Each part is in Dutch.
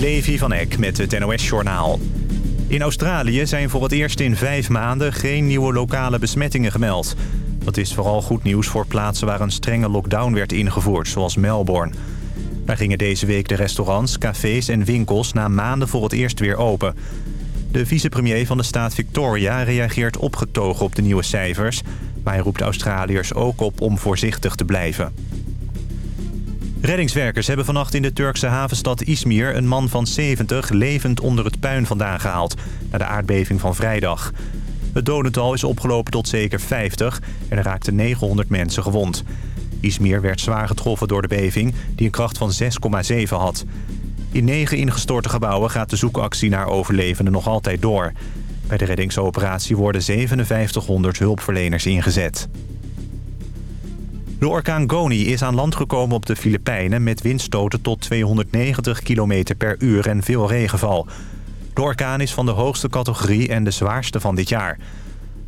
Levi van Eck met het NOS-journaal. In Australië zijn voor het eerst in vijf maanden geen nieuwe lokale besmettingen gemeld. Dat is vooral goed nieuws voor plaatsen waar een strenge lockdown werd ingevoerd, zoals Melbourne. Daar gingen deze week de restaurants, cafés en winkels na maanden voor het eerst weer open. De vicepremier van de staat Victoria reageert opgetogen op de nieuwe cijfers... maar hij roept Australiërs ook op om voorzichtig te blijven. Reddingswerkers hebben vannacht in de Turkse havenstad Izmir... een man van 70 levend onder het puin vandaan gehaald... na de aardbeving van vrijdag. Het dodental is opgelopen tot zeker 50 en er raakten 900 mensen gewond. Izmir werd zwaar getroffen door de beving, die een kracht van 6,7 had. In negen ingestorte gebouwen gaat de zoekactie naar overlevenden nog altijd door. Bij de reddingsoperatie worden 5700 hulpverleners ingezet. De orkaan Goni is aan land gekomen op de Filipijnen... met windstoten tot 290 km per uur en veel regenval. De orkaan is van de hoogste categorie en de zwaarste van dit jaar.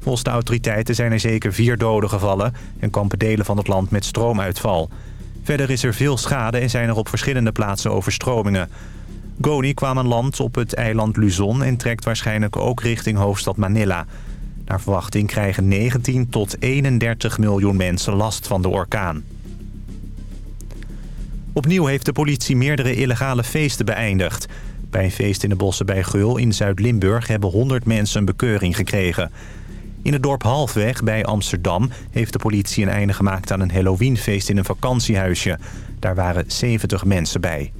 Volgens de autoriteiten zijn er zeker vier doden gevallen... en kampen delen van het land met stroomuitval. Verder is er veel schade en zijn er op verschillende plaatsen overstromingen. Goni kwam aan land op het eiland Luzon... en trekt waarschijnlijk ook richting hoofdstad Manila... Naar verwachting krijgen 19 tot 31 miljoen mensen last van de orkaan. Opnieuw heeft de politie meerdere illegale feesten beëindigd. Bij een feest in de bossen bij Geul in Zuid-Limburg hebben 100 mensen een bekeuring gekregen. In het dorp Halfweg bij Amsterdam heeft de politie een einde gemaakt aan een Halloweenfeest in een vakantiehuisje. Daar waren 70 mensen bij.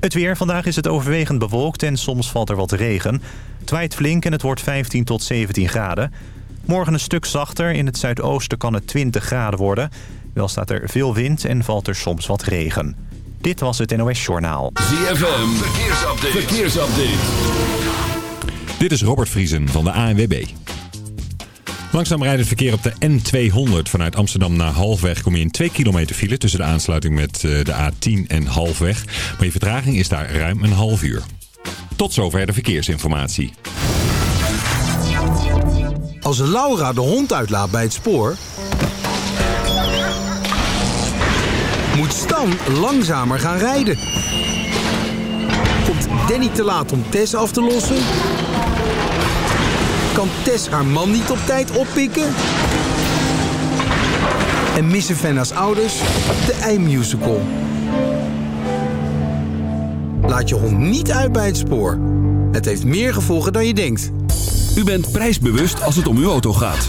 Het weer. Vandaag is het overwegend bewolkt en soms valt er wat regen. Het waait flink en het wordt 15 tot 17 graden. Morgen een stuk zachter. In het zuidoosten kan het 20 graden worden. Wel staat er veel wind en valt er soms wat regen. Dit was het NOS Journaal. ZFM. Verkeersupdate. Verkeersupdate. Dit is Robert Vriesen van de ANWB. Langzaam rijdt verkeer op de N200 vanuit Amsterdam naar Halfweg. Kom je in 2 kilometer file tussen de aansluiting met eh, de A10 en Halfweg. Maar je vertraging is daar ruim een half uur. Tot zover de verkeersinformatie. Als Laura de hond uitlaat bij het spoor... moet Stan langzamer gaan rijden. Komt Danny te laat om Tess af te lossen? Kan Tess haar man niet op tijd oppikken? En missen Fenna's ouders de ei-musical? Laat je hond niet uit bij het spoor. Het heeft meer gevolgen dan je denkt. U bent prijsbewust als het om uw auto gaat.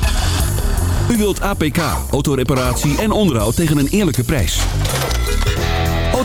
U wilt APK, autoreparatie en onderhoud tegen een eerlijke prijs.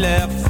Left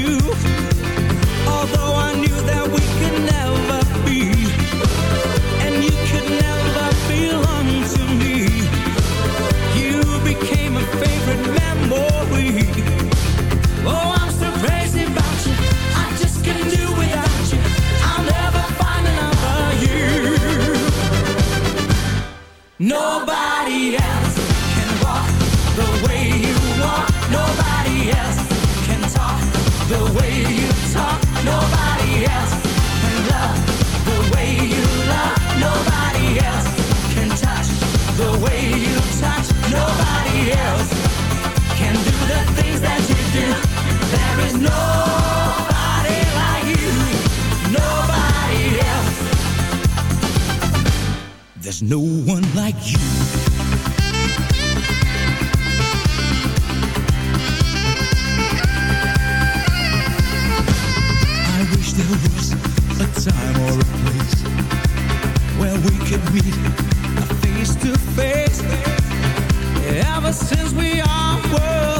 You. There's no one like you. I wish there was a time or a place where we could meet face to face. Ever since we are world.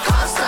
Costa.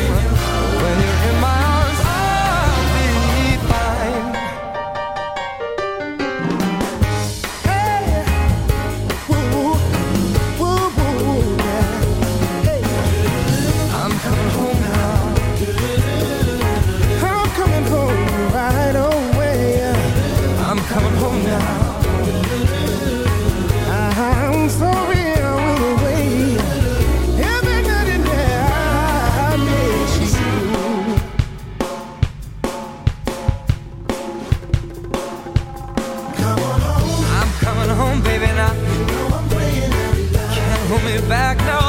Me back now.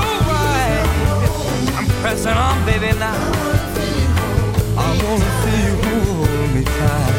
Alright. I'm pressing on, baby, now. I wanna see you hold me tight.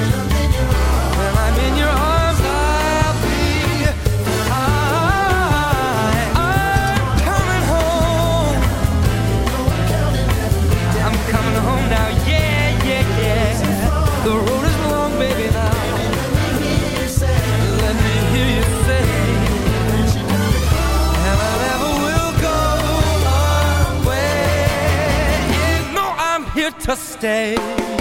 day.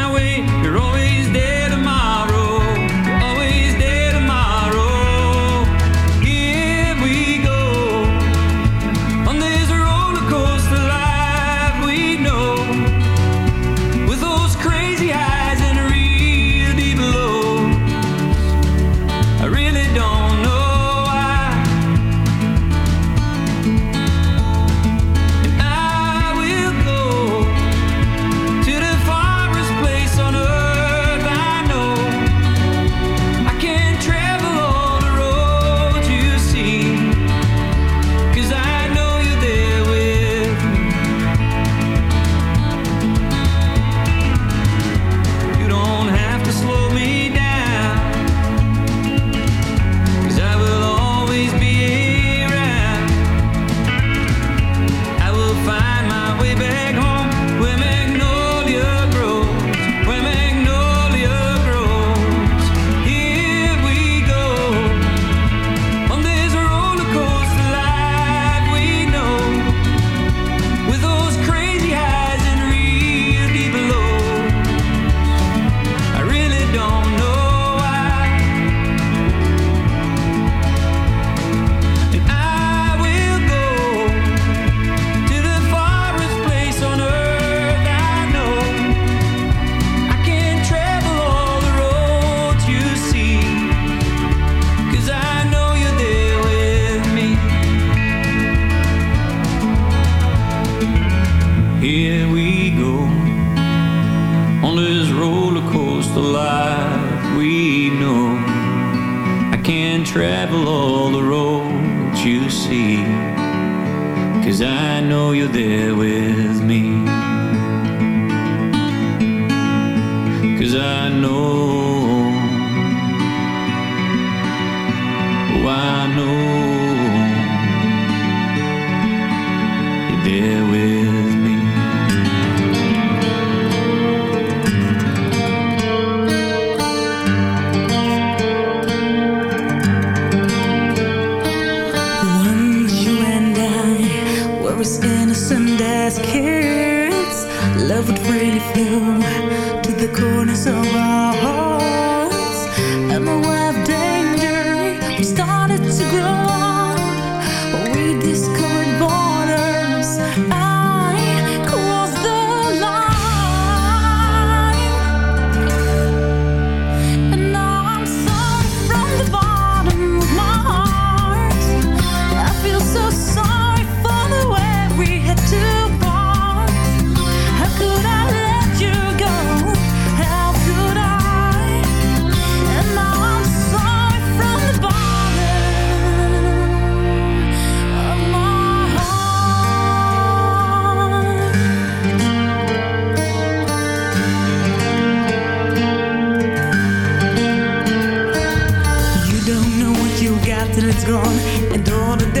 till it's gone. And all the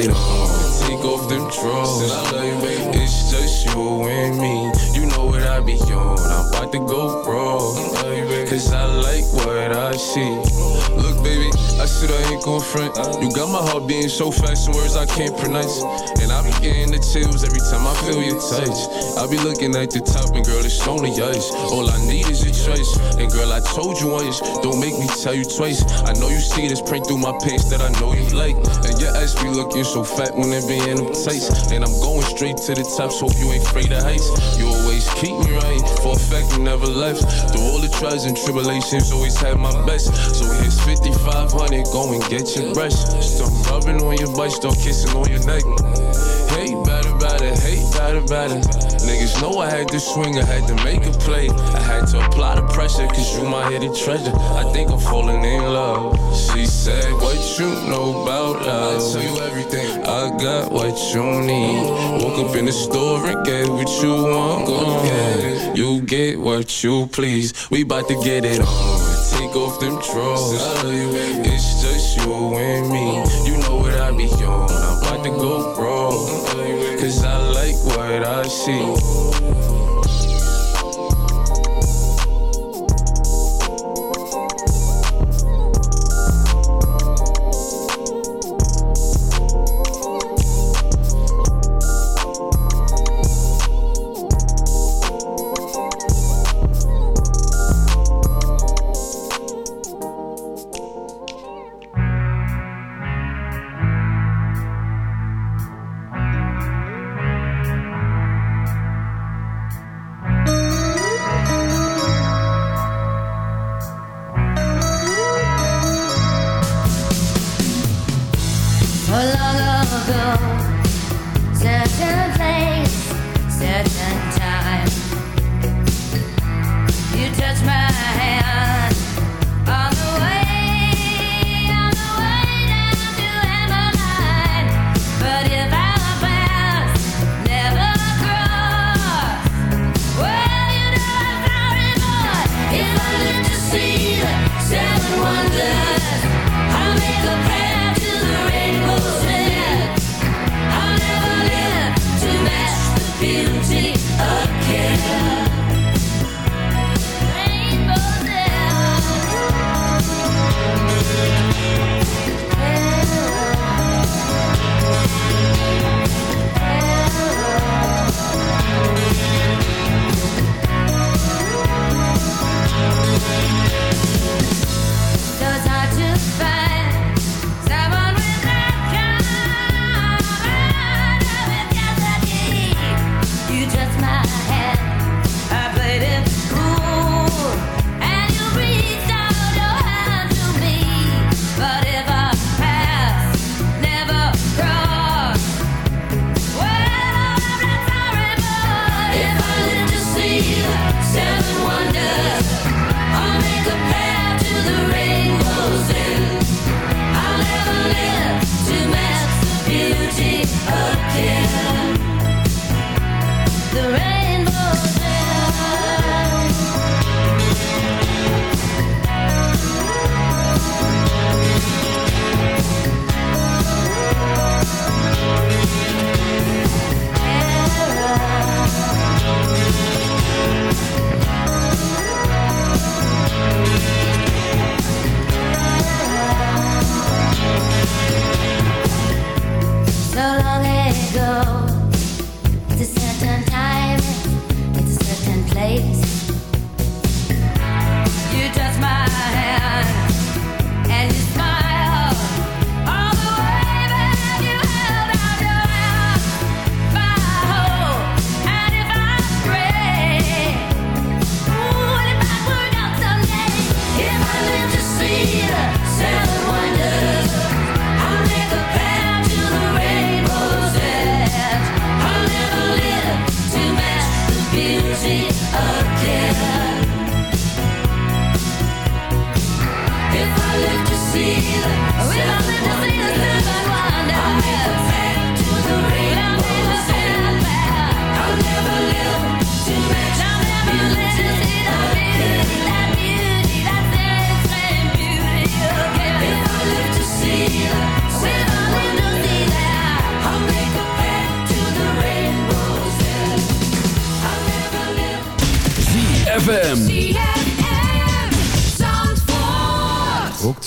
ain't hard. Take off them drawers. It's just you and me. You know what I be on. I'm about to go raw. Cause I like what I see. Look, baby, I said I ain't gon' front. You got my heart beating so fast, some words I can't pronounce. And I be getting the chills every time I feel your touch. I be looking at the top, and girl, it's only us. All I need is a choice. And girl, I told you once, don't make me tell you twice. I know you see this print through my pants that I know you like. And your ass be looking so fat when it in. And I'm going straight to the top, so hope you ain't afraid of heights. You always keep me right, for a fact you never left. Through all the trials and tribulations, always had my best. So here's 5500, go and get your brush. Start rubbing on your butt, start kissing on your neck. Hey, better, better, hey, better, better. Niggas know I had to swing, I had to make a play. I had to apply the pressure, cause you my hidden treasure. I think I'm falling in love. She said, What you know about us? I tell you everything. I got what you need. Woke up in the store and get what you want. Go get You get what you please. We bout to get it on. Take off them drawers. It's just you and me. You know what I be on. I'm about to go raw. Cause I like what I see.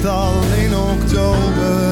Meestal in oktober.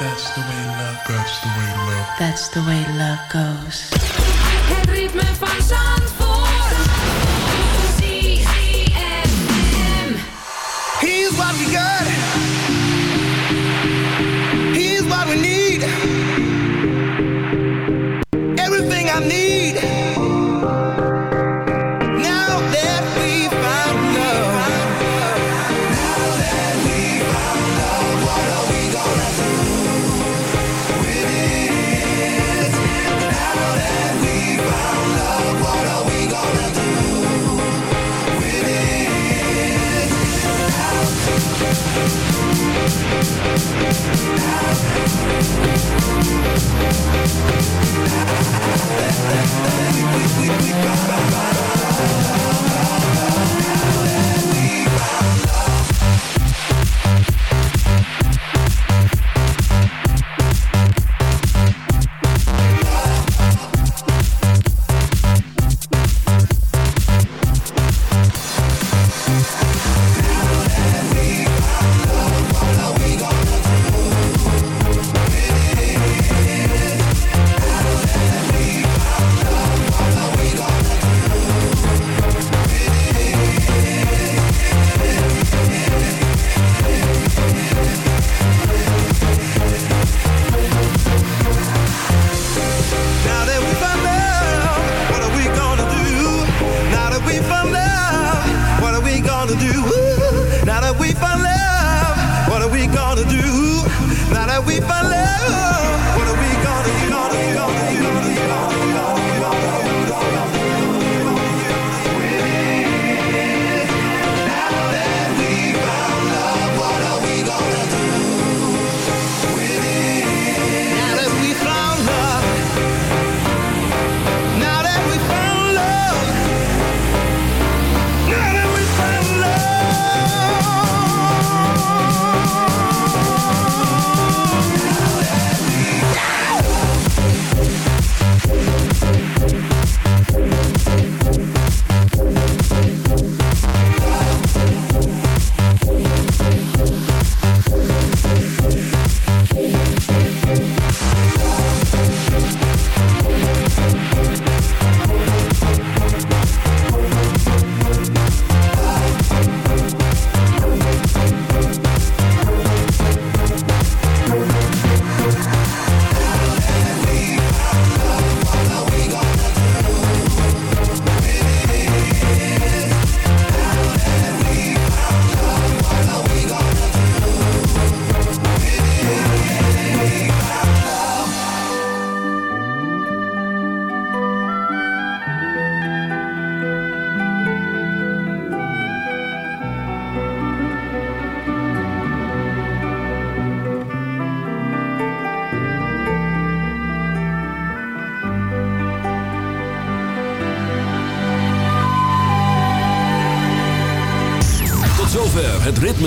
That's the way love That's the way love That's the way love goes. Het ritme van Zandvoort. C -C -M -M. Here's what we got. We, we, we,